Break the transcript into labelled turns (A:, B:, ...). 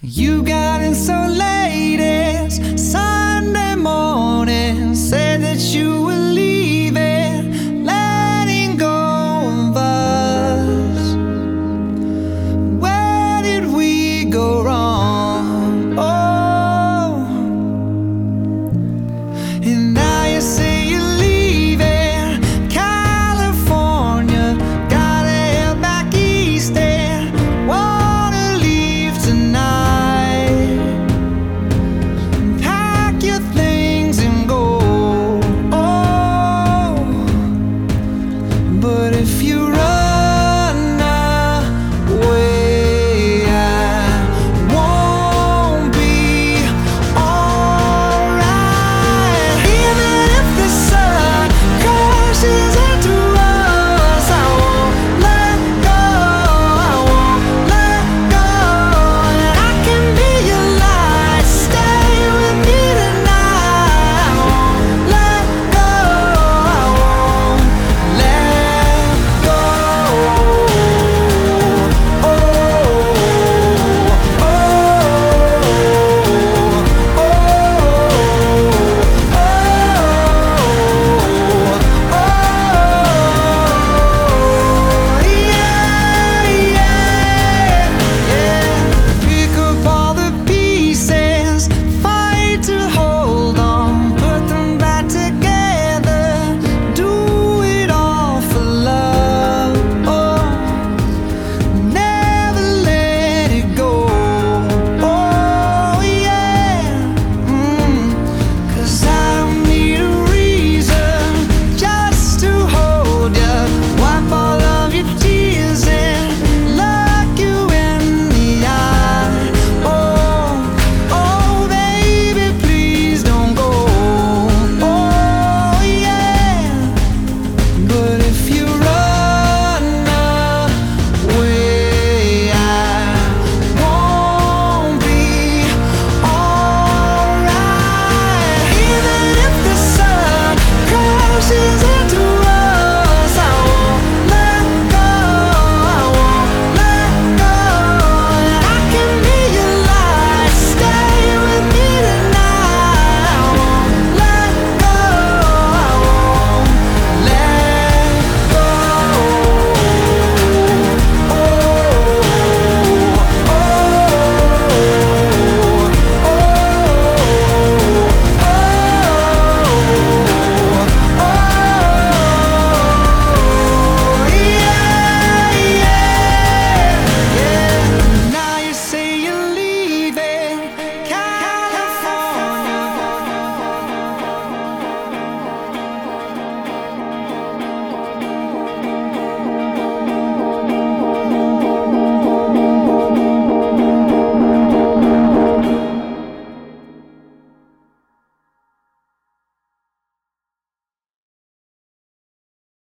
A: You got it so late.